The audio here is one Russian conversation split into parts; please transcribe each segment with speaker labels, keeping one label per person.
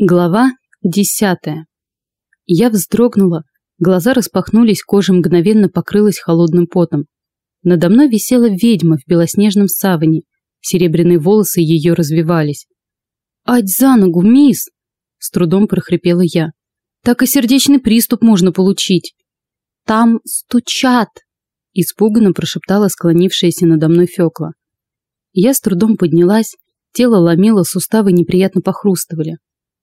Speaker 1: Глава десятая. Я вздрогнула, глаза распахнулись, кожа мгновенно покрылась холодным потом. Надо мной висела ведьма в белоснежном саване, серебряные волосы ее развивались. «Ать за ногу, мисс!» – с трудом прохрипела я. «Так и сердечный приступ можно получить!» «Там стучат!» – испуганно прошептала склонившаяся надо мной Фёкла. Я с трудом поднялась, тело ломило, суставы неприятно похрустывали.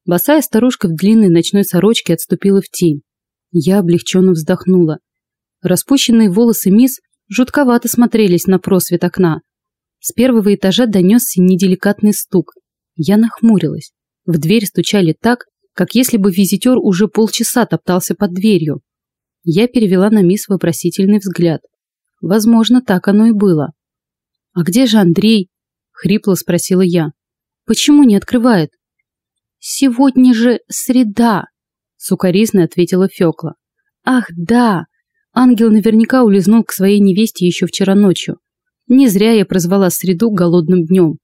Speaker 1: Босая старушка в длинной ночной сорочке отступила в тень. Я облегченно вздохнула. Распущенные волосы мисс жутковато смотрелись на просвет окна. С первого этажа донесся неделикатный стук. Я нахмурилась. В дверь стучали так, как если бы визитер уже полчаса топтался под дверью. Я перевела на мисс вопросительный взгляд. Возможно, так оно и было. «А где же Андрей?» – хрипло спросила я. «Почему не открывает?» «Сегодня же среда», — сукоризно ответила Фёкла. «Ах, да! Ангел наверняка улизнул к своей невесте еще вчера ночью. Не зря я прозвала среду голодным днем.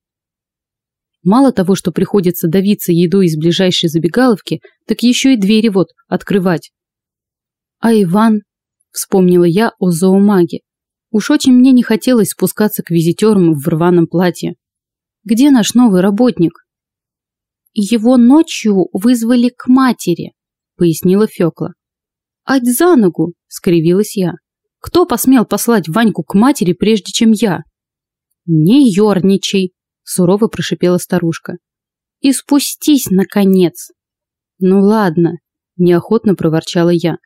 Speaker 1: Мало того, что приходится давиться едой из ближайшей забегаловки, так еще и двери вот открывать. А Иван, вспомнила я о зоомаге. Уж очень мне не хотелось спускаться к визитерам в рваном платье. Где наш новый работник? Его ночью вызвали к матери, пояснила Фёкла. Ать за ногу, скривилась я. Кто посмел послать Ваньку к матери, прежде чем я? Не ёрничай, сурово прошипела старушка. И спустись, наконец. Ну ладно, неохотно проворчала я.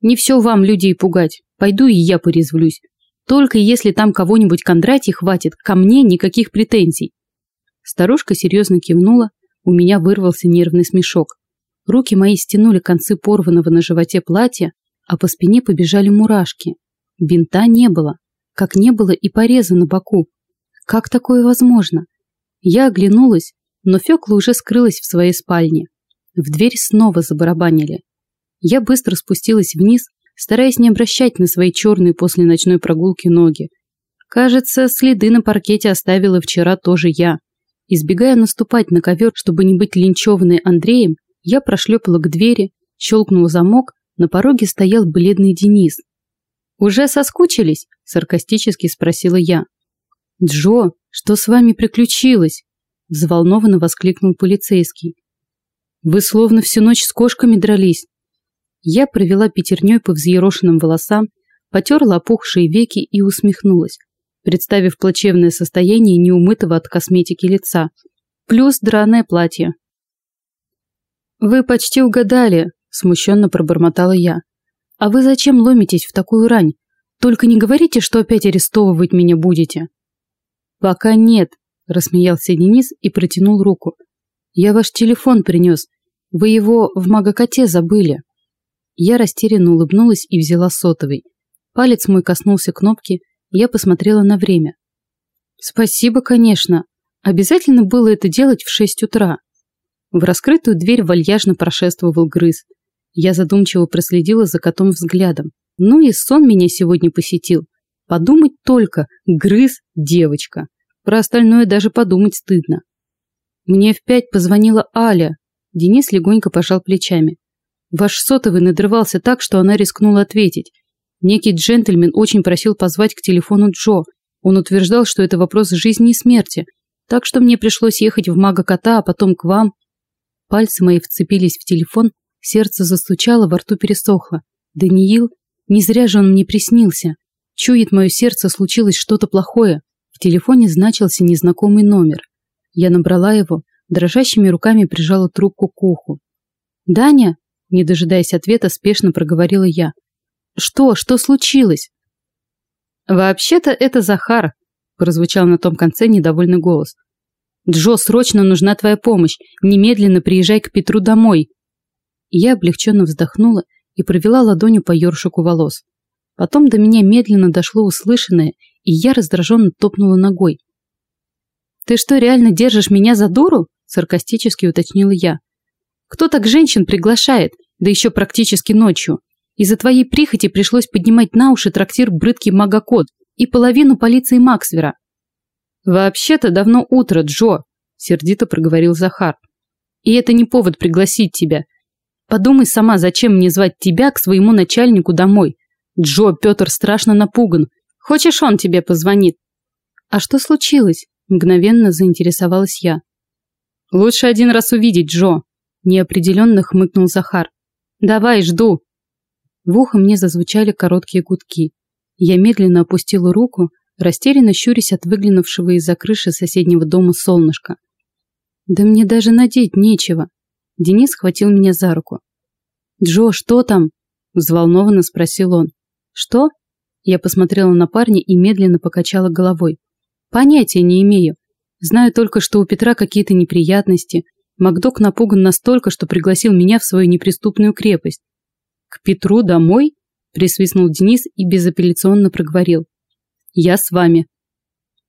Speaker 1: Не все вам людей пугать, пойду и я порезвлюсь. Только если там кого-нибудь Кондратий хватит, ко мне никаких претензий. Старушка серьезно кивнула, у меня вырвался нервный смешок. Руки мои стянули концы порванного на животе платья, а по спине побежали мурашки. Бинта не было, как не было и пореза на боку. Как такое возможно? Я оглянулась, но Фёкла уже скрылась в своей спальне. В дверь снова забарабанили. Я быстро спустилась вниз, стараясь не обращать на свои черные после ночной прогулки ноги. Кажется, следы на паркете оставила вчера тоже я. Избегая наступать на ковер, чтобы не быть линчеванной Андреем, я прошлепала к двери, щелкнула замок, на пороге стоял бледный Денис. «Уже соскучились?» – саркастически спросила я. «Джо, что с вами приключилось?» – взволнованно воскликнул полицейский. «Вы словно всю ночь с кошками дрались». Я провела пятерней по взъерошенным волосам, потерла опухшие веки и усмехнулась представив плачевное состояние неумытого от косметики лица, плюс драное платье. «Вы почти угадали», – смущенно пробормотала я. «А вы зачем ломитесь в такую рань? Только не говорите, что опять арестовывать меня будете». «Пока нет», – рассмеялся Денис и протянул руку. «Я ваш телефон принес. Вы его в магокоте забыли». Я растерянно улыбнулась и взяла сотовый. Палец мой коснулся кнопки – я посмотрела на время. Спасибо, конечно. Обязательно было это делать в шесть утра. В раскрытую дверь вальяжно прошествовал грыз. Я задумчиво проследила за котом взглядом. Ну и сон меня сегодня посетил. Подумать только, грыз девочка. Про остальное даже подумать стыдно. Мне в пять позвонила Аля. Денис легонько пожал плечами. Ваш сотовый надрывался так, что она рискнула ответить. Некий джентльмен очень просил позвать к телефону Джо. Он утверждал, что это вопрос жизни и смерти. Так что мне пришлось ехать в мага-кота, а потом к вам. Пальцы мои вцепились в телефон, сердце застучало, во рту пересохло. Даниил, не зря же он мне приснился. Чует мое сердце, случилось что-то плохое. В телефоне значился незнакомый номер. Я набрала его, дрожащими руками прижала трубку к уху. «Даня?» Не дожидаясь ответа, спешно проговорила я. Что? Что случилось? Вообще-то это Захар, прозвучал на том конце недовольный голос. Джо, срочно нужна твоя помощь. Немедленно приезжай к Петру домой. Я облегченно вздохнула и провела ладонью по ёршику волос. Потом до меня медленно дошло услышанное, и я раздраженно топнула ногой. «Ты что, реально держишь меня за дуру?» – саркастически уточнила я. «Кто так женщин приглашает, да еще практически ночью? Из-за твоей прихоти пришлось поднимать на уши трактир брыдкий магокот и половину полиции Максвера. «Вообще-то давно утро, Джо», – сердито проговорил Захар. И это не повод пригласить тебя. Подумай сама, зачем мне звать тебя к своему начальнику домой. Джо, Петр страшно напуган. Хочешь, он тебе позвонит? А что случилось? Мгновенно заинтересовалась я. Лучше один раз увидеть, Джо. Неопределенно хмыкнул Захар. Давай, жду. В ухо мне зазвучали короткие гудки. Я медленно опустила руку, растерянно щурясь от выглянувшего из-за крыши соседнего дома солнышка. Да мне даже надеть нечего. Денис схватил меня за руку. «Джо, что там?» – взволнованно спросил он. «Что?» Я посмотрела на парня и медленно покачала головой. «Понятия не имею. Знаю только, что у Петра какие-то неприятности. Макдок напуган настолько, что пригласил меня в свою неприступную крепость. «К Петру домой?» – присвистнул Денис и безапелляционно проговорил. «Я с вами».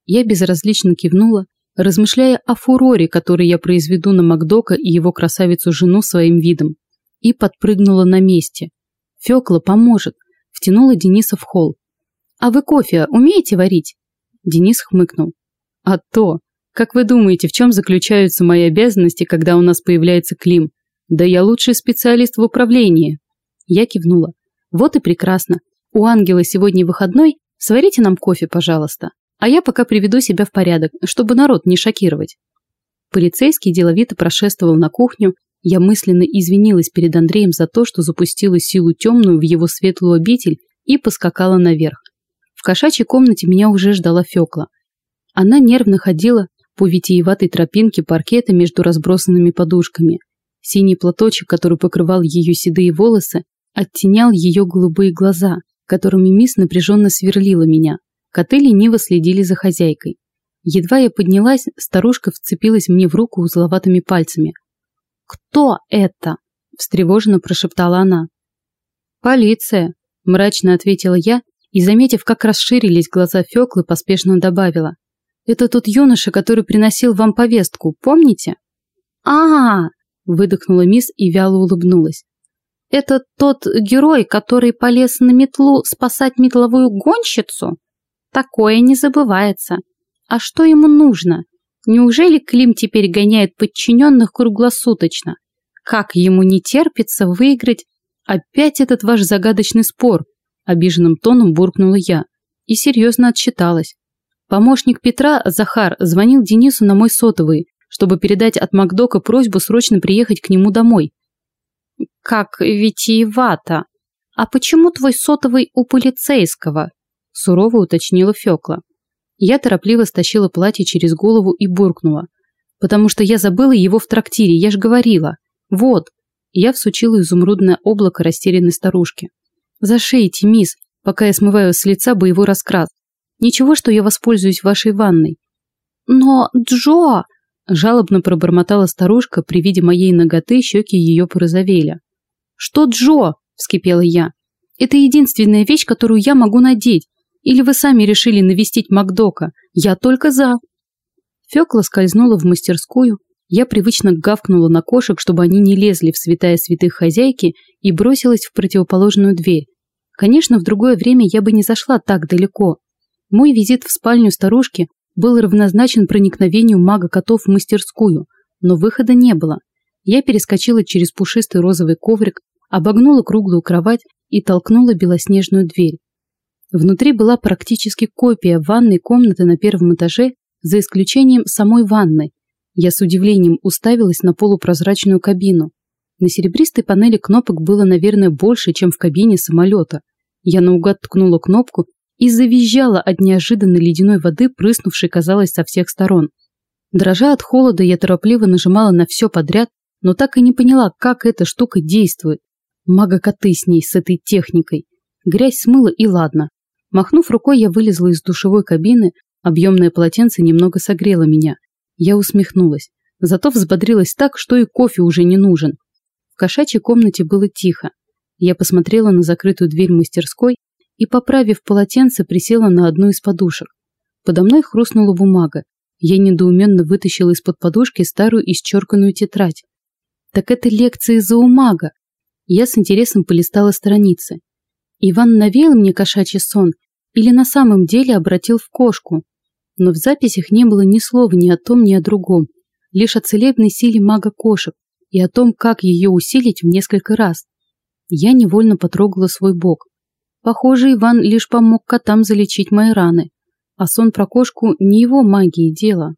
Speaker 1: Я безразлично кивнула, размышляя о фуроре, который я произведу на Макдока и его красавицу-жену своим видом, и подпрыгнула на месте. Фёкла поможет, втянула Дениса в холл. «А вы кофе умеете варить?» Денис хмыкнул. «А то! Как вы думаете, в чем заключаются мои обязанности, когда у нас появляется Клим? Да я лучший специалист в управлении!» Я кивнула. «Вот и прекрасно. У Ангела сегодня выходной. Сварите нам кофе, пожалуйста. А я пока приведу себя в порядок, чтобы народ не шокировать». Полицейский деловито прошествовал на кухню. Я мысленно извинилась перед Андреем за то, что запустила силу темную в его светлую обитель и поскакала наверх. В кошачьей комнате меня уже ждала Фёкла. Она нервно ходила по витиеватой тропинке паркета между разбросанными подушками. Синий платочек, который покрывал ее седые волосы, оттенял ее голубые глаза, которыми мисс напряженно сверлила меня. Коты лениво следили за хозяйкой. Едва я поднялась, старушка вцепилась мне в руку узловатыми пальцами. «Кто это?» – встревоженно прошептала она. «Полиция», – мрачно ответила я и, заметив, как расширились глаза Фёклы, поспешно добавила. «Это тот юноша, который приносил вам повестку, помните?» «А-а-а!» – выдохнула мисс и вяло улыбнулась. Это тот герой, который полез на метлу спасать метловую гонщицу? Такое не забывается. А что ему нужно? Неужели Клим теперь гоняет подчиненных круглосуточно? Как ему не терпится выиграть опять этот ваш загадочный спор? Обиженным тоном буркнула я и серьезно отчиталась. Помощник Петра, Захар, звонил Денису на мой сотовый, чтобы передать от Макдока просьбу срочно приехать к нему домой. «Как витиевато! А почему твой сотовый у полицейского?» сурово уточнила Фёкла. Я торопливо стащила платье через голову и буркнула. «Потому что я забыла его в трактире, я ж говорила. Вот!» Я всучила изумрудное облако растерянной старушки. «Зашейте, мисс, пока я смываю с лица боевой раскрас. Ничего, что я воспользуюсь вашей ванной». «Но, Джо!» Жалобно пробормотала старушка, при виде моей ноготы щеки ее порозовели. «Что, Джо?» – вскипела я. «Это единственная вещь, которую я могу надеть. Или вы сами решили навестить Макдока? Я только за». Фёкла скользнула в мастерскую. Я привычно гавкнула на кошек, чтобы они не лезли в святая святых хозяйки, и бросилась в противоположную дверь. Конечно, в другое время я бы не зашла так далеко. Мой визит в спальню старушки был равнозначен проникновению мага котов в мастерскую, но выхода не было. Я перескочила через пушистый розовый коврик, обогнула круглую кровать и толкнула белоснежную дверь. Внутри была практически копия ванной комнаты на первом этаже, за исключением самой ванной. Я с удивлением уставилась на полупрозрачную кабину. На серебристой панели кнопок было, наверное, больше, чем в кабине самолета. Я наугад ткнула кнопку и завизжала от неожиданной ледяной воды, прыснувшей, казалось, со всех сторон. Дрожа от холода, я торопливо нажимала на все подряд, но так и не поняла, как эта штука действует. Мага-коты с ней, с этой техникой. Грязь смыла и ладно. Махнув рукой, я вылезла из душевой кабины, объемное полотенце немного согрело меня. Я усмехнулась. Зато взбодрилась так, что и кофе уже не нужен. В кошачьей комнате было тихо. Я посмотрела на закрытую дверь мастерской и, поправив полотенце, присела на одну из подушек. Подо мной хрустнула бумага. Я недоуменно вытащила из-под подушки старую исчерканную тетрадь. Так это лекции зоомага. Я с интересом полистала страницы. Иван навеял мне кошачий сон или на самом деле обратил в кошку. Но в записях не было ни слова ни о том, ни о другом. Лишь о целебной силе мага кошек, и о том, как ее усилить в несколько раз. Я невольно потрогала свой бок. Похоже, Иван лишь помог котам залечить мои раны, а сон про кошку не его магии дело.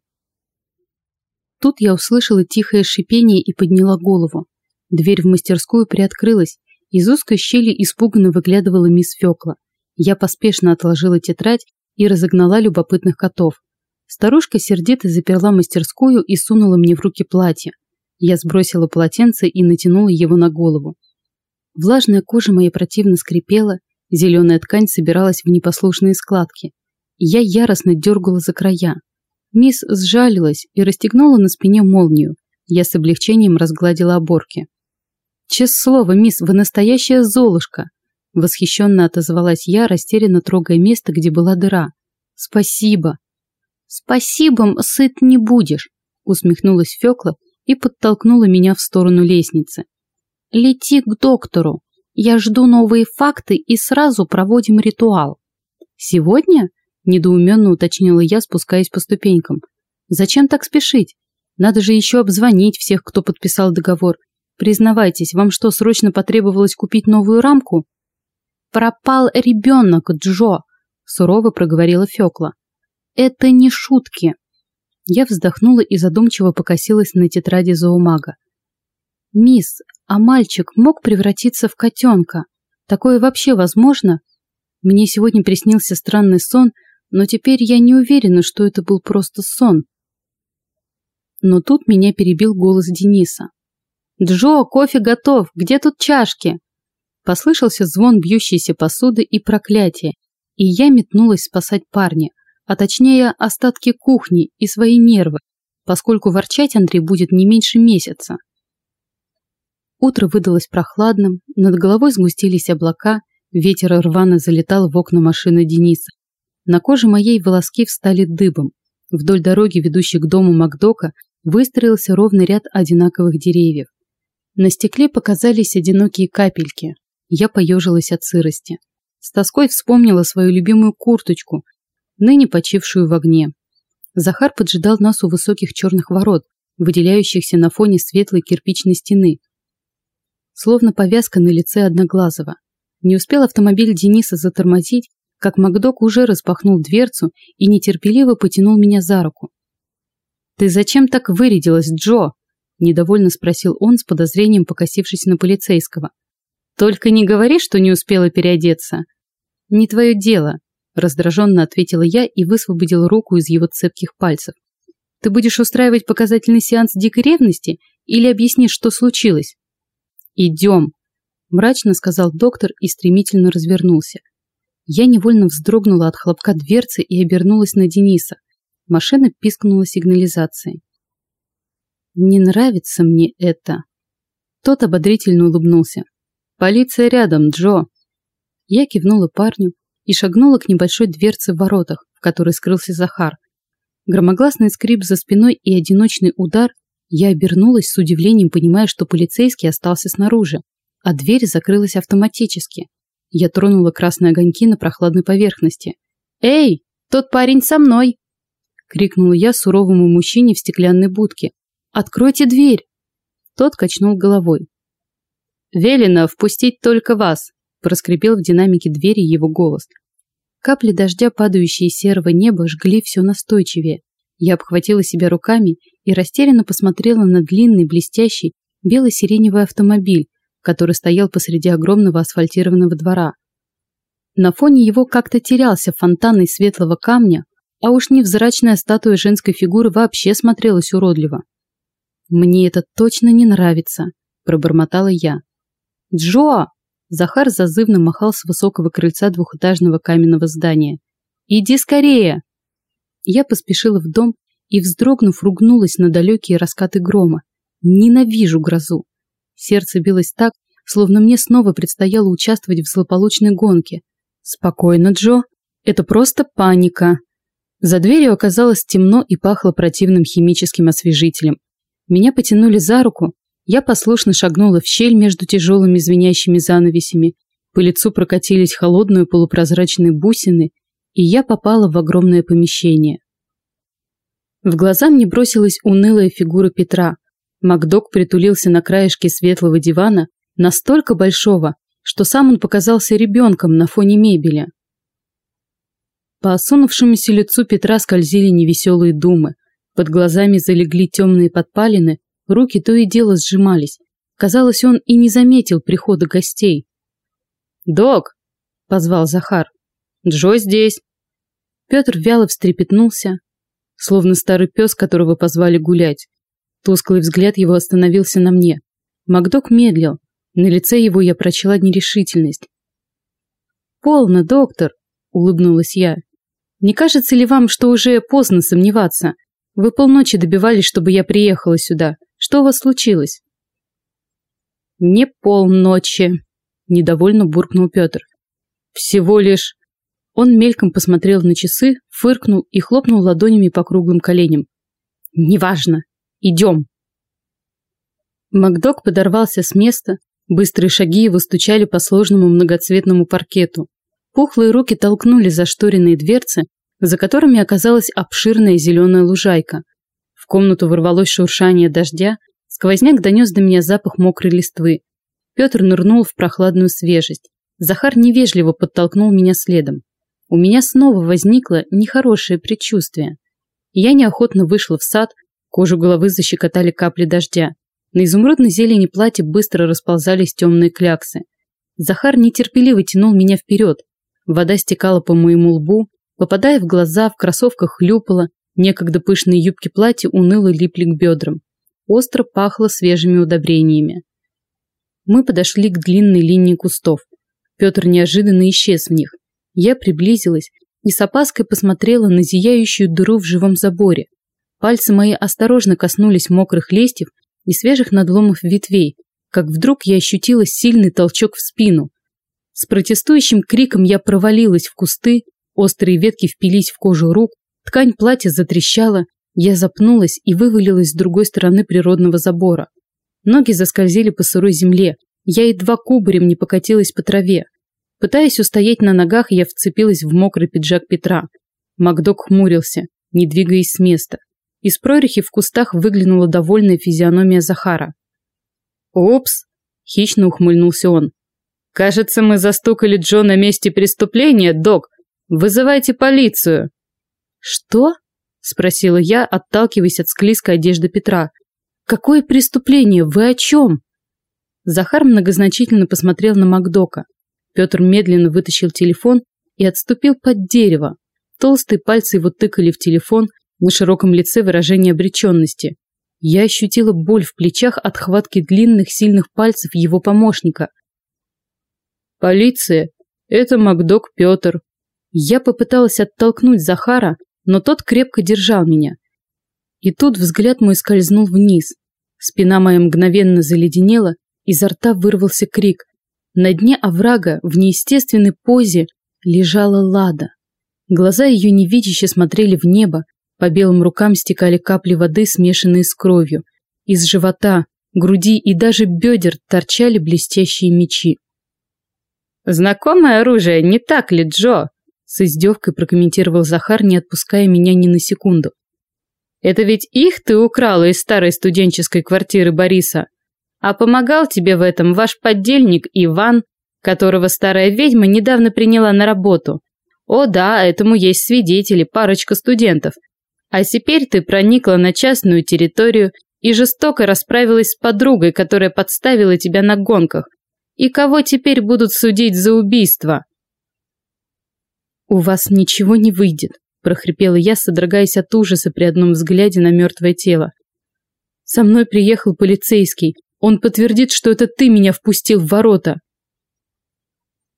Speaker 1: Тут я услышала тихое шипение и подняла голову. Дверь в мастерскую приоткрылась. Из узкой щели испуганно выглядывала мисс Фёкла. Я поспешно отложила тетрадь и разогнала любопытных котов. Старушка сердито заперла мастерскую и сунула мне в руки платье. Я сбросила полотенце и натянула его на голову. Влажная кожа моя противно скрипела, зеленая ткань собиралась в непослушные складки. Я яростно дергала за края. Мисс сжалилась и расстегнула на спине молнию. Я с облегчением разгладила оборки. «Честное слово, мисс, вы настоящая золушка!» Восхищенно отозвалась я, растерянно трогая место, где была дыра. «Спасибо!» «Спасибо, сыт не будешь!» усмехнулась Фёкла и подтолкнула меня в сторону лестницы. «Лети к доктору. Я жду новые факты и сразу проводим ритуал». «Сегодня?» – недоуменно уточнила я, спускаясь по ступенькам. «Зачем так спешить? Надо же еще обзвонить всех, кто подписал договор. Признавайтесь, вам что, срочно потребовалось купить новую рамку? Пропал ребенок, Джо, сурово проговорила Фёкла. Это не шутки. Я вздохнула и задумчиво покосилась на тетради зоомага. «Мисс, а мальчик мог превратиться в котенка? Такое вообще возможно? Мне сегодня приснился странный сон, но теперь я не уверена, что это был просто сон». Но тут меня перебил голос Дениса. «Джо, кофе готов! Где тут чашки?» Послышался звон бьющейся посуды и проклятие, и я метнулась спасать парня, а точнее остатки кухни и свои нервы, поскольку ворчать Андрей будет не меньше месяца. Утро выдалось прохладным, над головой сгустились облака, ветер рвано залетал в окна машины Дениса. На коже моей волоски встали дыбом. Вдоль дороги, ведущей к дому Макдока, выстроился ровный ряд одинаковых деревьев. На стекле показались одинокие капельки. Я поежилась от сырости. С тоской вспомнила свою любимую курточку, ныне почившую в огне. Захар поджидал нас у высоких черных ворот, выделяющихся на фоне светлой кирпичной стены. Словно повязка на лице Одноглазого. Не успел автомобиль Дениса затормозить, как Макдок уже распахнул дверцу и нетерпеливо потянул меня за руку. «Ты зачем так вырядилась, Джо?» Недовольно спросил он с подозрением, покосившись на полицейского. «Только не говори, что не успела переодеться». «Не твое дело», – раздраженно ответила я и высвободила руку из его цепких пальцев. «Ты будешь устраивать показательный сеанс дикой ревности или объяснишь, что случилось?» «Идем», – мрачно сказал доктор и стремительно развернулся. Я невольно вздрогнула от хлопка дверцы и обернулась на Дениса. Машина пискнула сигнализацией. Не нравится мне это. Тот ободрительно улыбнулся. Полиция рядом, Джо. Я кивнула парню и шагнула к небольшой дверце в воротах, в которой скрылся Захар. Громогласный скрип за спиной и одиночный удар, я обернулась с удивлением, понимая, что полицейский остался снаружи, а дверь закрылась автоматически. Я тронула красные огоньки на прохладной поверхности. «Эй, тот парень со мной!» — крикнула я суровому мужчине в стеклянной будке, Откройте дверь!» Тот качнул головой. «Велено впустить только вас!» проскрипел в динамике двери его голос. Капли дождя, падающие из серого неба, жгли все настойчивее. Я обхватила себя руками и растерянно посмотрела на длинный, блестящий, бело-сиреневый автомобиль, который стоял посреди огромного асфальтированного двора. На фоне его как-то терялся фонтан из светлого камня, а уж невзрачная статуя женской фигуры вообще смотрелась уродливо. «Мне это точно не нравится», – пробормотала я. «Джо!» – Захар зазывно махал с высокого крыльца двухэтажного каменного здания. «Иди скорее!» Я поспешила в дом и, вздрогнув, ругнулась на далекие раскаты грома. Ненавижу грозу. Сердце билось так, словно мне снова предстояло участвовать в злополучной гонке. «Спокойно, Джо. Это просто паника». За дверью оказалось темно и пахло противным химическим освежителем. Меня потянули за руку, я послушно шагнула в щель между тяжелыми звенящими занавесями, по лицу прокатились холодные полупрозрачные бусины, и я попала в огромное помещение. В глаза мне бросилась унылая фигура Петра. Макдок притулился на краешке светлого дивана, настолько большого, что сам он показался ребенком на фоне мебели. По осунувшемуся лицу Петра скользили невеселые думы. Под глазами залегли темные подпалины, руки то и дело сжимались. Казалось, он и не заметил прихода гостей. «Док!» – позвал Захар. «Джо здесь!» Петр вяло встрепетнулся, словно старый пес, которого позвали гулять. Тусклый взгляд его остановился на мне. Макдок медлил. На лице его я прочла нерешительность. «Полно, доктор!» – улыбнулась я. «Не кажется ли вам, что уже поздно сомневаться? Вы полночи добивались, чтобы я приехала сюда. Что у вас случилось?» «Не полночи», – недовольно буркнул Петр. «Всего лишь...» Он мельком посмотрел на часы, фыркнул и хлопнул ладонями по круглым коленям. «Неважно. Идем!» Макдок подорвался с места, быстрые шаги его стучали по сложному многоцветному паркету. Пухлые руки толкнули зашторенные дверцы, за которыми оказалась обширная зеленая лужайка. В комнату ворвалось шуршание дождя, сквозняк донес до меня запах мокрой листвы. Петр нырнул в прохладную свежесть. Захар невежливо подтолкнул меня следом. У меня снова возникло нехорошее предчувствие. Я неохотно вышла в сад, Кожу головы защекотали капли дождя. На изумрудной зелени платья быстро расползались темные кляксы. Захар нетерпеливо тянул меня вперед. Вода стекала по моему лбу, попадая в глаза, в кроссовках хлюпала, некогда пышные юбки платья уныло липли к бедрам. Остро пахло свежими удобрениями. Мы подошли к длинной линии кустов. Петр неожиданно исчез в них. Я приблизилась и с опаской посмотрела на зияющую дыру в живом заборе. Пальцы мои осторожно коснулись мокрых листьев и свежих надломов ветвей, как вдруг я ощутила сильный толчок в спину. С протестующим криком я провалилась в кусты, острые ветки впились в кожу рук, ткань платья затрещала, я запнулась и вывалилась с другой стороны природного забора. Ноги заскользили по сырой земле, я едва кубарем не покатилась по траве. Пытаясь устоять на ногах, я вцепилась в мокрый пиджак Петра. Макдок хмурился, не двигаясь с места. Из прорехи в кустах выглянула довольная физиономия Захара. «Упс!» – хищно ухмыльнулся он. «Кажется, мы застукали Джо на месте преступления, док. Вызывайте полицию!» «Что?» – спросила я, отталкиваясь от склизкой одежды Петра. «Какое преступление? Вы о чем?» Захар многозначительно посмотрел на Макдока. Петр медленно вытащил телефон и отступил под дерево. Толстые пальцы его тыкали в телефон, на широком лице выражение обреченности. Я ощутила боль в плечах от хватки длинных, сильных пальцев его помощника. «Полиция! Это Макдок Петр!» Я попыталась оттолкнуть Захара, но тот крепко держал меня. И тут взгляд мой скользнул вниз. Спина моя мгновенно заледенела, изо рта вырвался крик. На дне оврага, в неестественной позе, лежала Лада. Глаза ее невидяще смотрели в небо, по белым рукам стекали капли воды, смешанные с кровью. Из живота, груди и даже бедер торчали блестящие мечи. «Знакомое оружие, не так ли, Джо?» С издевкой прокомментировал Захар, не отпуская меня ни на секунду. «Это ведь их ты украла из старой студенческой квартиры Бориса. А помогал тебе в этом ваш поддельник Иван, которого старая ведьма недавно приняла на работу. О да, этому есть свидетели, парочка студентов. А теперь ты проникла на частную территорию и жестоко расправилась с подругой, которая подставила тебя на гонках. И кого теперь будут судить за убийство? У вас ничего не выйдет, прохрипела я, содрогаясь от ужаса при одном взгляде на мертвое тело. Со мной приехал полицейский. Он подтвердит, что это ты меня впустил в ворота.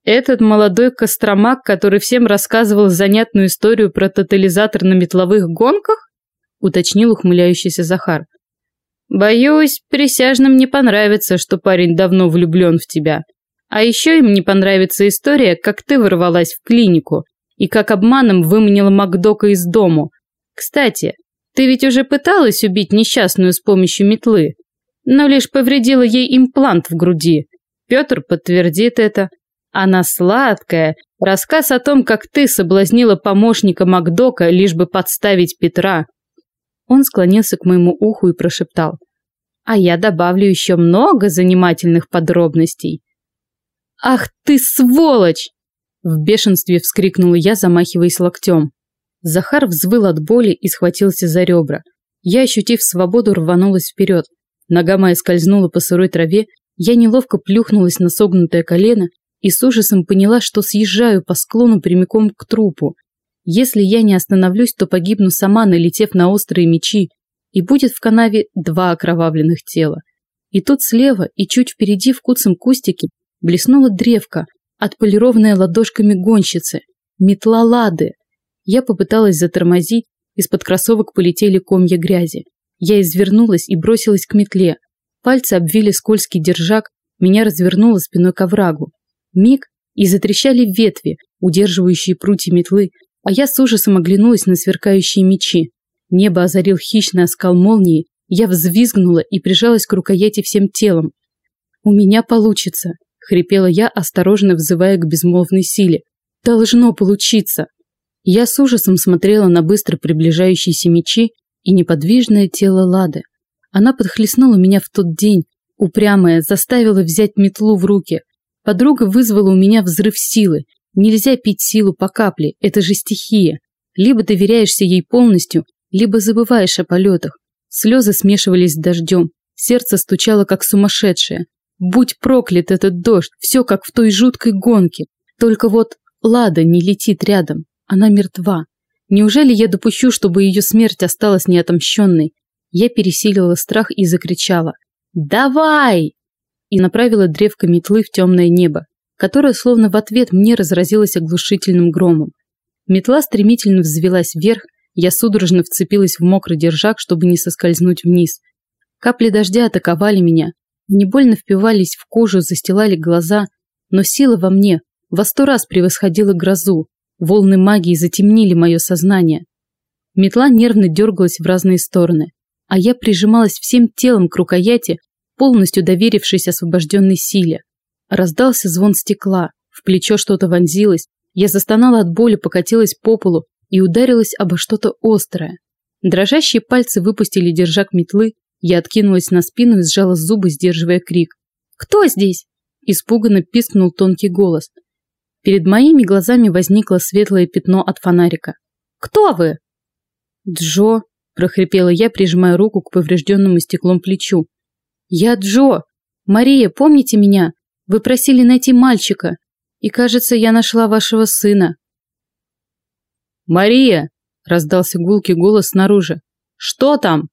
Speaker 1: Этот молодой костромак, который всем рассказывал занятную историю про тотализатор на метловых гонках? Уточнил ухмыляющийся Захар. Боюсь, присяжным не понравится, что парень давно влюблен в тебя. А еще им не понравится история, как ты ворвалась в клинику и как обманом выманила Макдока из дому. Кстати, ты ведь уже пыталась убить несчастную с помощью метлы, но лишь повредила ей имплант в груди. Петр подтвердит это. Она сладкая. Рассказ о том, как ты соблазнила помощника Макдока, лишь бы подставить Петра. Он склонился к моему уху и прошептал. А я добавлю еще много занимательных подробностей. «Ах ты сволочь!» В бешенстве вскрикнула я, замахиваясь локтем. Захар взвыл от боли и схватился за ребра. Я, ощутив свободу, рванулась вперед. Нога моя скользнула по сырой траве, я неловко плюхнулась на согнутое колено и с ужасом поняла, что съезжаю по склону прямиком к трупу. Если я не остановлюсь, то погибну сама, налетев на острые мечи, и будет в канаве два окровавленных тела. И тут слева и чуть впереди в куцем кустике блеснула древка, отполированная ладошками гонщицы, метла лады. Я попыталась затормозить, из-под кроссовок полетели комья грязи. Я извернулась и бросилась к метле. Пальцы обвили скользкий держак, меня развернуло спиной к оврагу. Миг, и затрещали ветви, удерживающие прутья метлы, а я с ужасом оглянулась на сверкающие мечи. Небо озарил хищный оскал молнии, я взвизгнула и прижалась к рукояти всем телом. «У меня получится!» хрипела я, осторожно взывая к безмолвной силе. Должно получиться. Я с ужасом смотрела на быстро приближающиеся мечи и неподвижное тело Лады. Она подхлестнула меня в тот день, упрямая, заставила взять метлу в руки. Подруга вызвала у меня взрыв силы. Нельзя пить силу по капле, это же стихия. Либо доверяешься ей полностью, либо забываешь о полетах. Слезы смешивались с дождем, сердце стучало как сумасшедшее. Будь проклят этот дождь, все как в той жуткой гонке. Только вот Лада не летит рядом, она мертва. Неужели я допущу, чтобы ее смерть осталась неотомщенной? Я пересилила страх и закричала «Давай!» и направила древко метлы в темное небо, которое словно в ответ мне разразилось оглушительным громом. Метла стремительно взвелась вверх, я судорожно вцепилась в мокрый держак, чтобы не соскользнуть вниз. Капли дождя атаковали меня, не больно впивались в кожу, застилали глаза, но сила во мне во сто раз превосходила грозу, волны магии затемнили мое сознание. Метла нервно дергалась в разные стороны, а я прижималась всем телом к рукояти, полностью доверившись освобожденной силе. Раздался звон стекла, в плечо что-то вонзилось, я застонала от боли, покатилась по полу и ударилась обо что-то острое. Дрожащие пальцы выпустили держак метлы, я откинулась на спину и сжала зубы, сдерживая крик. «Кто здесь?» Испуганно пискнул тонкий голос. Перед моими глазами возникло светлое пятно от фонарика. «Кто вы?» «Джо», – прохрипела я, прижимая руку к поврежденному стеклом плечу. «Я Джо! Мария, помните меня? Вы просили найти мальчика, и, кажется, я нашла вашего сына». «Мария!» – раздался гулкий голос снаружи. «Что там?»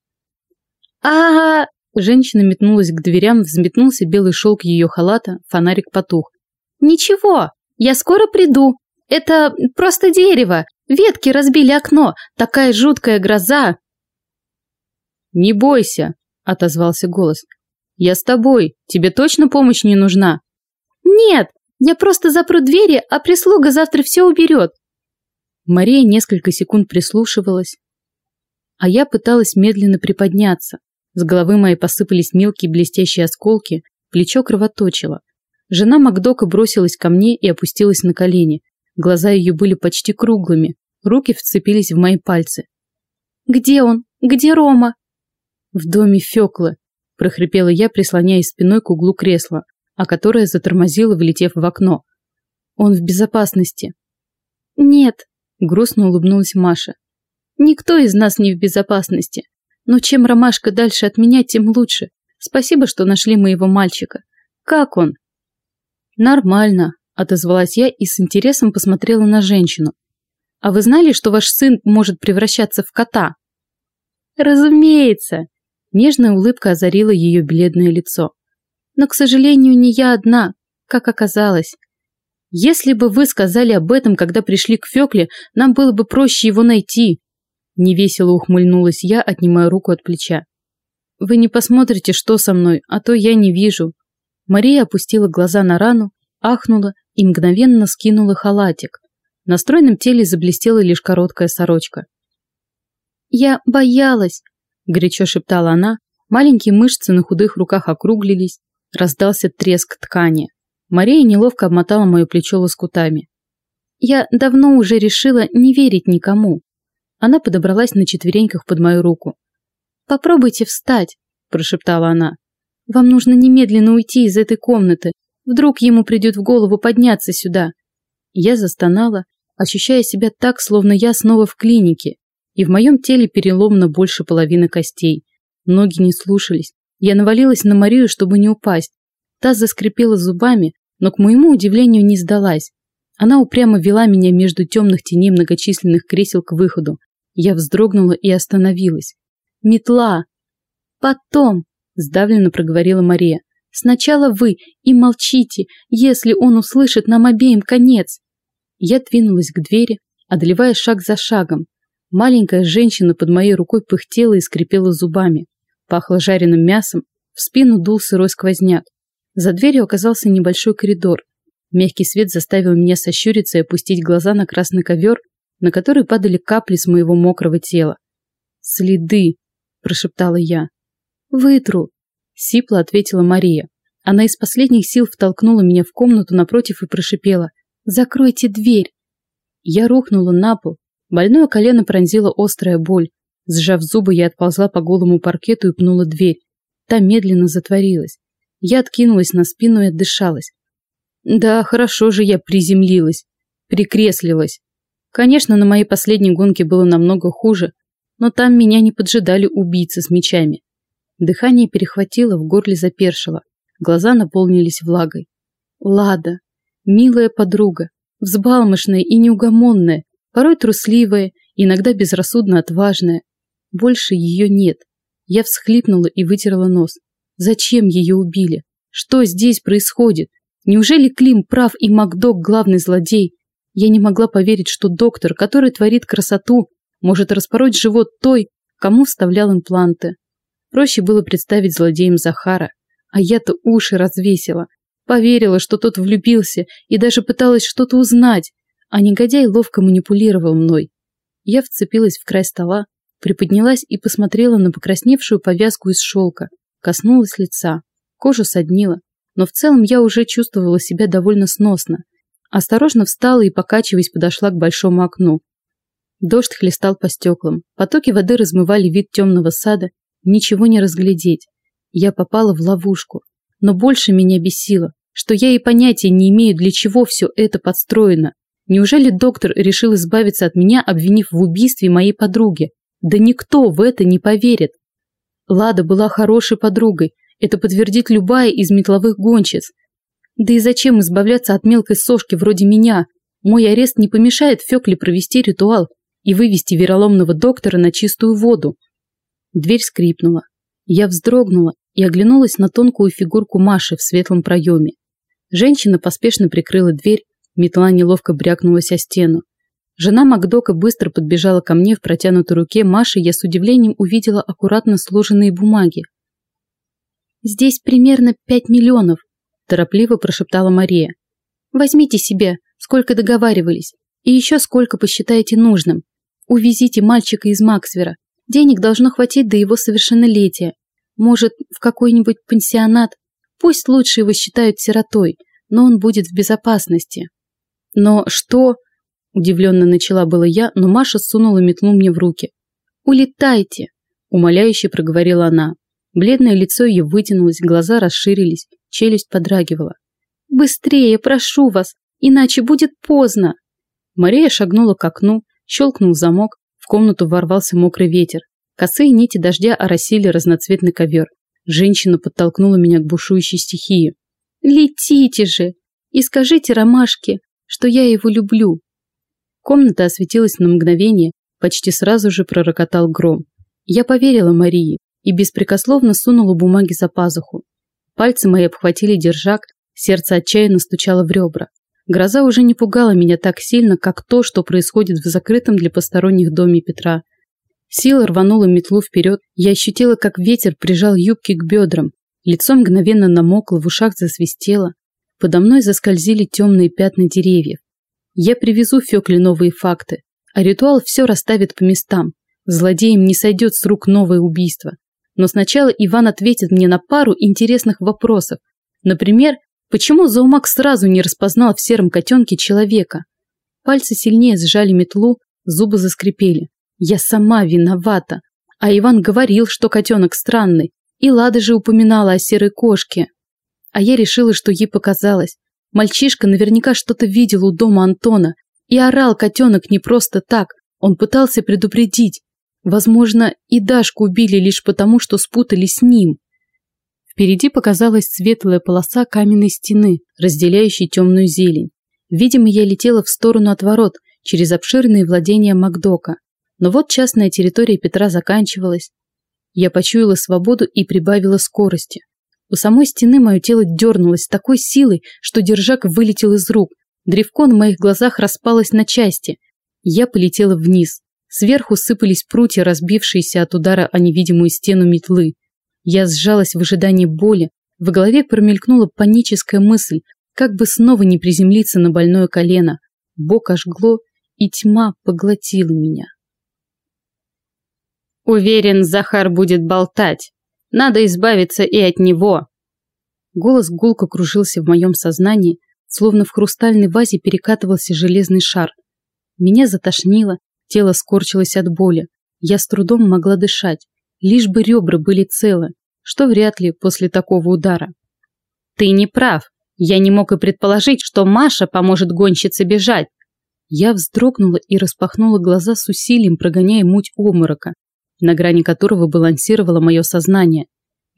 Speaker 1: а, Женщина метнулась к дверям, взметнулся белый шелк ее халата, фонарик потух. «Ничего, я скоро приду. Это просто дерево. Ветки разбили окно. Такая жуткая гроза!» «Не бойся», — отозвался голос. «Я с тобой. Тебе точно помощь не нужна?» «Нет, я просто запру двери, а прислуга завтра все уберет». Мария несколько секунд прислушивалась, а я пыталась медленно приподняться. С головы моей посыпались мелкие блестящие осколки, плечо кровоточило. Жена Макдока бросилась ко мне и опустилась на колени. Глаза ее были почти круглыми, руки вцепились в мои пальцы. «Где он? Где Рома?» «В доме Фёклы», – прохрипела я, прислоняясь спиной к углу кресла, а которое затормозило, влетев в окно. «Он в безопасности». «Нет», – грустно улыбнулась Маша. «Никто из нас не в безопасности. Но чем ромашка дальше от меня, тем лучше. Спасибо, что нашли моего мальчика. Как он? Нормально, отозвалась я и с интересом посмотрела на женщину. А вы знали, что ваш сын может превращаться в кота? Разумеется. Нежная улыбка озарила ее бледное лицо. Но, к сожалению, не я одна, как оказалось. Если бы вы сказали об этом, когда пришли к Фёкле, нам было бы проще его найти. Невесело ухмыльнулась я, отнимая руку от плеча. «Вы не посмотрите, что со мной, а то я не вижу». Мария опустила глаза на рану, ахнула и мгновенно скинула халатик. На стройном теле заблестела лишь короткая сорочка. «Я боялась», – горячо шептала она. Маленькие мышцы на худых руках округлились, раздался треск ткани. Мария неловко обмотала мое плечо лоскутами. «Я давно уже решила не верить никому. Она подобралась на четвереньках под мою руку. «Попробуйте встать. – прошептала она. «Вам нужно немедленно уйти из этой комнаты. Вдруг ему придет в голову подняться сюда». Я застонала, ощущая себя так, словно я снова в клинике, и в моем теле переломано больше половины костей. Ноги не слушались. Я навалилась на Марию, чтобы не упасть. Та заскрипела зубами, но, к моему удивлению, не сдалась. Она упрямо вела меня между темных теней многочисленных кресел к выходу. Я вздрогнула и остановилась. «Метла!» «Потом!» – сдавленно проговорила Мария. «Сначала вы и молчите, если он услышит нам обеим конец!» Я двинулась к двери, одолевая шаг за шагом. Маленькая женщина под моей рукой пыхтела и скрипела зубами. Пахло жареным мясом, в спину дул сырой сквозняк. За дверью оказался небольшой коридор. Мягкий свет заставил меня сощуриться и опустить глаза на красный ковер, на который падали капли с моего мокрого тела. «Следы!» – прошептала я. «Вытру!» – сипло ответила Мария. Она из последних сил втолкнула меня в комнату напротив и прошипела. «Закройте дверь!» Я рухнула на пол. Больное колено пронзила острая боль. Сжав зубы, я отползла по голому паркету и пнула дверь. Та медленно затворилась. Я откинулась на спину и отдышалась. Да, хорошо же я приземлилась, прикреслилась. Конечно, на моей последней гонке было намного хуже, но там меня не поджидали убийцы с мечами. Дыхание перехватило, в горле запершило, глаза наполнились влагой. Лада, милая подруга, взбалмошная и неугомонная, порой трусливая, иногда безрассудно отважная. Больше ее нет. Я всхлипнула и вытерла нос. Зачем ее убили? Что здесь происходит? Неужели Клим прав и Макдок главный злодей? Я не могла поверить, что доктор, который творит красоту, может распороть живот той, кому вставлял импланты. Проще было представить злодеем Захара, а я-то уши развесила. Поверила, что тот влюбился и даже пыталась что-то узнать, а негодяй ловко манипулировал мной. Я вцепилась в край стола, приподнялась и посмотрела на покрасневшую повязку из шелка, Коснулась лица. Кожу соднила. Но в целом я уже чувствовала себя довольно сносно. Осторожно встала и, покачиваясь, подошла к большому окну. Дождь хлестал по стеклам. Потоки воды размывали вид темного сада. Ничего не разглядеть. Я попала в ловушку. Но больше меня бесило, что я и понятия не имею, для чего все это подстроено. Неужели доктор решил избавиться от меня, обвинив в убийстве моей подруги? Да никто в это не поверит. Лада была хорошей подругой, это подтвердит любая из метловых гонщиц. Да и зачем избавляться от мелкой сошки вроде меня? Мой арест не помешает Фёкле провести ритуал и вывести вероломного доктора на чистую воду. Дверь скрипнула. Я вздрогнула и оглянулась на тонкую фигурку Маши в светлом проеме. Женщина поспешно прикрыла дверь, метла неловко брякнулась о стену. Жена Макдока быстро подбежала ко мне в протянутой руке Маши, я с удивлением увидела аккуратно сложенные бумаги. «Здесь примерно пять миллионов», – торопливо прошептала Мария. «Возьмите себе, сколько договаривались, и еще сколько посчитаете нужным. Увезите мальчика из Максвера. Денег должно хватить до его совершеннолетия. Может, в какой-нибудь пансионат. Пусть лучше его считают сиротой, но он будет в безопасности». «Но что?» Удивленно начала было я, но Маша сунула метлу мне в руки. «Улетайте!» – умоляюще проговорила она. Бледное лицо ее вытянулось, глаза расширились, челюсть подрагивала. «Быстрее, прошу вас, иначе будет поздно!» Мария шагнула к окну, щелкнул замок, в комнату ворвался мокрый ветер. Косые нити дождя оросили разноцветный ковер. Женщина подтолкнула меня к бушующей стихии. «Летите же! И скажите Ромашке, что я его люблю!» Комната осветилась на мгновение, почти сразу же пророкотал гром. Я поверила Марии и беспрекословно сунула бумаги за пазуху. Пальцы мои обхватили держак, сердце отчаянно стучало в ребра. Гроза уже не пугала меня так сильно, как то, что происходит в закрытом для посторонних доме Петра. Сила рванула метлу вперед, я ощутила, как ветер прижал юбки к бедрам, лицо мгновенно намокло, в ушах засвистело. Подо мной заскользили темные пятна деревьев. Я привезу Фёкле новые факты, а ритуал все расставит по местам. Злодеям не сойдет с рук новое убийство. Но сначала Иван ответит мне на пару интересных вопросов. Например, почему Заумак сразу не распознал в сером котенке человека? Пальцы сильнее сжали метлу, зубы заскрипели. Я сама виновата. А Иван говорил, что котенок странный. И Лада же упоминала о серой кошке. А я решила, что ей показалось. Мальчишка наверняка что-то видел у дома Антона. И орал котенок не просто так. Он пытался предупредить. Возможно, и Дашку убили лишь потому, что спутали с ним. Впереди показалась светлая полоса каменной стены, разделяющей темную зелень. Видимо, я летела в сторону от ворот, через обширные владения Макдока. Но вот частная территория Петра заканчивалась. Я почуяла свободу и прибавила скорости. У самой стены мое тело дернулось такой силой, что держак вылетел из рук. Древко на моих глазах распалось на части. Я полетела вниз. Сверху сыпались прутья, разбившиеся от удара о невидимую стену метлы. Я сжалась в ожидании боли. В голове промелькнула паническая мысль, как бы снова не приземлиться на больное колено. Бок ожгло, и тьма поглотила меня.
Speaker 2: Уверен, Захар будет болтать. Надо избавиться и от него.
Speaker 1: Голос гулко кружился в моем сознании, словно в хрустальной вазе перекатывался железный шар. Меня затошнило, тело скорчилось от боли. Я с трудом могла дышать, лишь бы ребра были целы, что вряд ли после такого удара.
Speaker 2: Ты не прав. Я не мог и предположить, что Маша поможет гонщице бежать.
Speaker 1: Я вздрогнула и распахнула глаза с усилием, прогоняя муть обморока на грани которого балансировало мое сознание.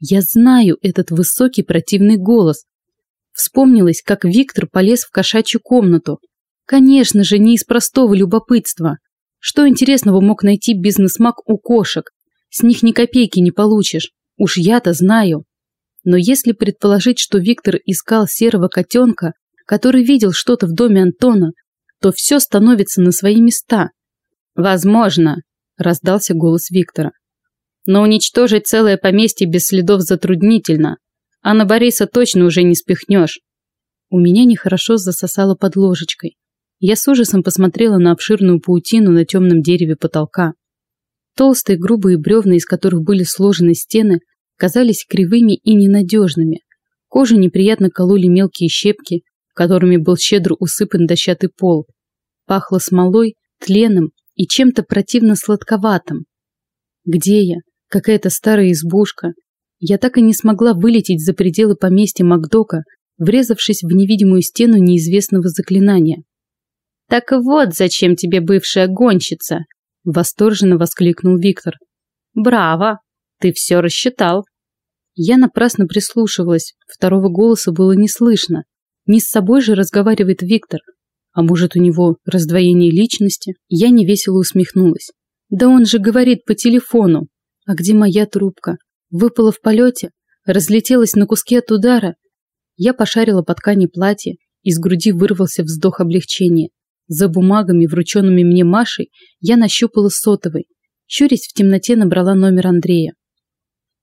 Speaker 1: Я знаю этот высокий противный голос. Вспомнилось, как Виктор полез в кошачью комнату. Конечно же, не из простого любопытства. Что интересного мог найти бизнесмаг у кошек? С них ни копейки не получишь. Уж я-то знаю. Но если предположить, что Виктор искал серого котенка, который видел что-то в доме Антона, то все становится на свои места.
Speaker 2: Возможно, раздался голос Виктора. Но уничтожить целое поместье без следов затруднительно, а на Бориса точно уже не спихнешь.
Speaker 1: У меня нехорошо засосало под ложечкой. Я с ужасом посмотрела на обширную паутину на темном дереве потолка. Толстые грубые бревна, из которых были сложены стены, казались кривыми и ненадежными. Кожу неприятно кололи мелкие щепки, которыми был щедро усыпан дощатый пол. Пахло смолой, тленом и чем-то противно сладковатым. Где я? Какая-то старая избушка. Я так и не смогла вылететь за пределы поместья Макдока, врезавшись в невидимую стену неизвестного заклинания.
Speaker 2: «Так вот, зачем тебе бывшая гонщица!» – восторженно воскликнул Виктор. «Браво! Ты все рассчитал!»
Speaker 1: Я напрасно прислушивалась, второго голоса было не слышно. Не с собой же разговаривает Виктор, а может, у него раздвоение личности? Я невесело усмехнулась. Да он же говорит по телефону. А где моя трубка? Выпала в полете? Разлетелась на куски от удара? Я пошарила по ткани платья, из груди вырвался вздох облегчения. За бумагами, врученными мне Машей, я нащупала сотовый. Щурясь в темноте, набрала номер Андрея.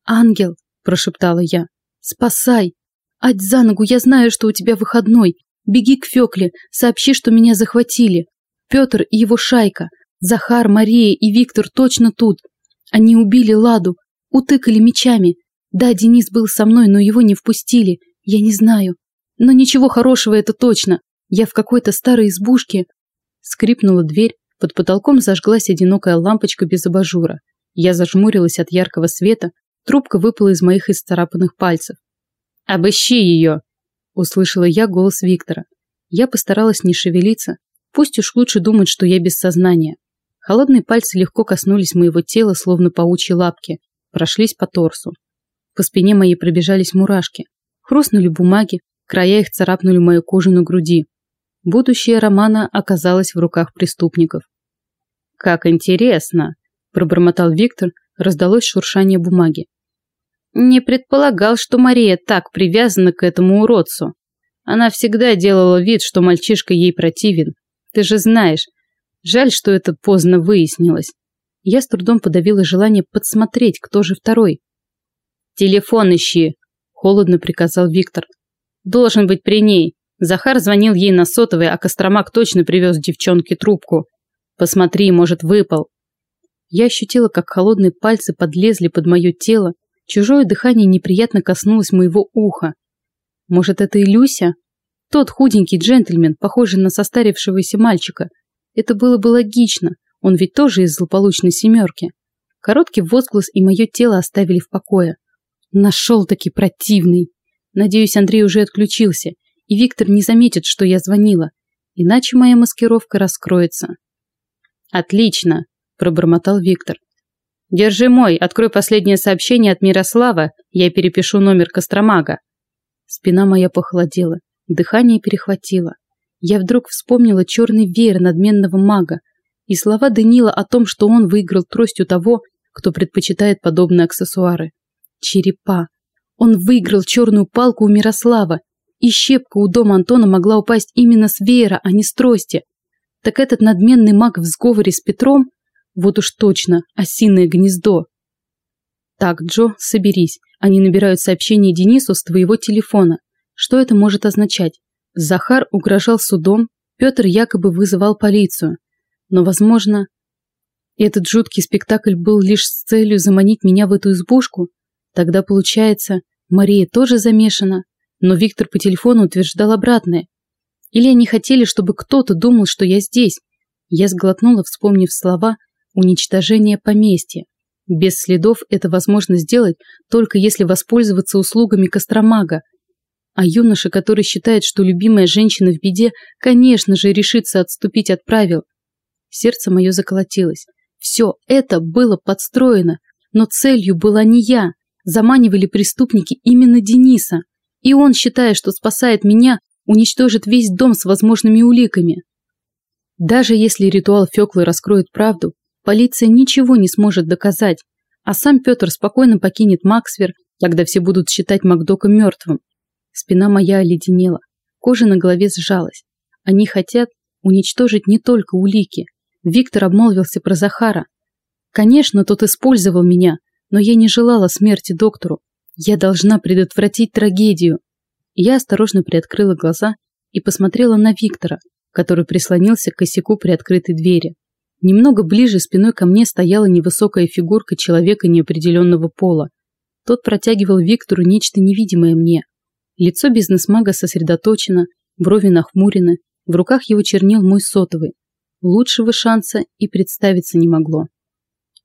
Speaker 1: «Ангел!» – прошептала я. «Спасай! Ать за ногу, я знаю, что у тебя выходной. Беги к Фёкле, сообщи, что меня захватили. Пётр и его шайка. Захар, Мария и Виктор точно тут. Они убили Ладу, утыкали мечами. Да, Денис был со мной, но его не впустили. Я не знаю. Но ничего хорошего это точно. Я в какой-то старой избушке. Скрипнула дверь, под потолком зажглась одинокая лампочка без абажура. Я зажмурилась от яркого света, трубка выпала из моих исцарапанных пальцев.
Speaker 2: «Обыщи ее!»
Speaker 1: Услышала я голос Виктора. Я постаралась не шевелиться. Пусть уж лучше думать, что я без сознания. Холодные пальцы легко коснулись моего тела, словно паучьи лапки. Прошлись по торсу. По спине моей пробежались мурашки. Хрустнули бумаги, края их царапнули мою кожу на груди. Будущее Романа оказалось в руках преступников.
Speaker 2: «Как интересно!» – пробормотал Виктор, раздалось шуршание бумаги. Не предполагал, что Мария так привязана к этому уродцу. Она всегда делала вид, что мальчишка ей противен. Ты же знаешь. Жаль, что это поздно выяснилось.
Speaker 1: Я с трудом подавила желание подсмотреть, кто же второй.
Speaker 2: «Телефон ищи», – холодно приказал Виктор. «Должен быть при ней. Захар звонил ей на сотовый, а Костромак точно привез девчонке трубку. Посмотри, может, выпал».
Speaker 1: Я ощутила, как холодные пальцы подлезли под мое тело, Чужое дыхание неприятно коснулось моего уха. Может, это и Люся? Тот худенький джентльмен, похожий на состарившегося мальчика. Это было бы логично, он ведь тоже из злополучной семерки. Короткий возглас и мое тело оставили в покое. Нашел-таки противный. Надеюсь, Андрей уже отключился, и Виктор не заметит, что я звонила, иначе моя маскировка раскроется.
Speaker 2: Отлично, пробормотал Виктор. Держи мой, открой последнее сообщение от Мирослава, я перепишу номер Костромага.
Speaker 1: Спина моя похолодела, дыхание перехватило. Я вдруг вспомнила черный веер надменного мага и слова Данила о том, что он выиграл трость у того, кто предпочитает подобные аксессуары. Черепа. Он выиграл черную палку у Мирослава, и щепка у дома Антона могла упасть именно с веера, а не с трости. Так этот надменный маг в сговоре с Петром, вот уж точно, осиное гнездо. Так, Джо, соберись. Они набирают сообщение Денису с твоего телефона. Что это может означать? Захар угрожал судом, Петр якобы вызывал полицию. Но, возможно, этот жуткий спектакль был лишь с целью заманить меня в эту избушку? Тогда, получается, Мария тоже замешана, но Виктор по телефону утверждал обратное. Или они хотели, чтобы кто-то думал, что я здесь? Я сглотнула, вспомнив слова «уничтожение поместья». Без следов это возможно сделать, только если воспользоваться услугами Костромага. А юноша, который считает, что любимая женщина в беде, конечно же, решится отступить от правил. Сердце мое заколотилось. Все это было подстроено, но целью была не я. Заманивали преступники именно Дениса. И он, считая, что спасает меня, уничтожит весь дом с возможными уликами. Даже если ритуал Феклы раскроет правду, полиция ничего не сможет доказать, а сам Петр спокойно покинет Максвер, тогда все будут считать Макдока мертвым. Спина моя оледенела, кожа на голове сжалась. Они хотят уничтожить не только улики. Виктор обмолвился про Захара. Конечно, тот использовал меня, но я не желала смерти доктору. Я должна предотвратить трагедию. Я осторожно приоткрыла глаза и посмотрела на Виктора, который прислонился к косяку при открытой двери. Немного ближе спиной ко мне стояла невысокая фигурка человека неопределенного пола. Тот протягивал Виктору нечто невидимое мне. Лицо бизнесмага сосредоточено, брови нахмурены, в руках его чернил мой сотовый. Лучшего шанса и представиться не могло.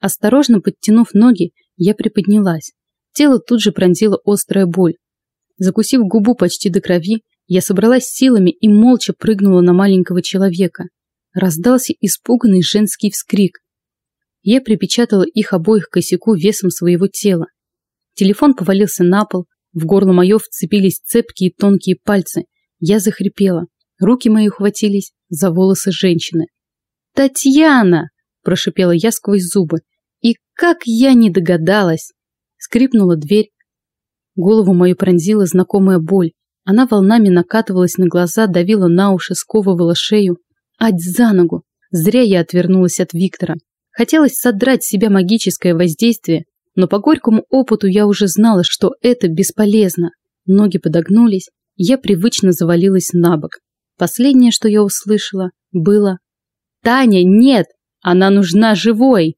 Speaker 1: Осторожно подтянув ноги, я приподнялась. Тело тут же пронзила острая боль. Закусив губу почти до крови, я собралась силами и молча прыгнула на маленького человека. Раздался испуганный женский вскрик. Я припечатала их обоих к косяку весом своего тела. Телефон повалился на пол, в горло мое вцепились цепкие тонкие пальцы. Я захрипела. Руки мои ухватились за волосы женщины. «Татьяна!» – прошипела я сквозь зубы. «И как я не догадалась!» Скрипнула дверь. Голову мою пронзила знакомая боль. Она волнами накатывалась на глаза, давила на уши, сковывала шею. Ать за ногу! Зря я отвернулась от Виктора. Хотелось содрать с себя магическое воздействие, но по горькому опыту я уже знала, что это бесполезно. Ноги подогнулись, я привычно завалилась на бок. Последнее, что я услышала, было «Таня, нет! Она нужна живой!»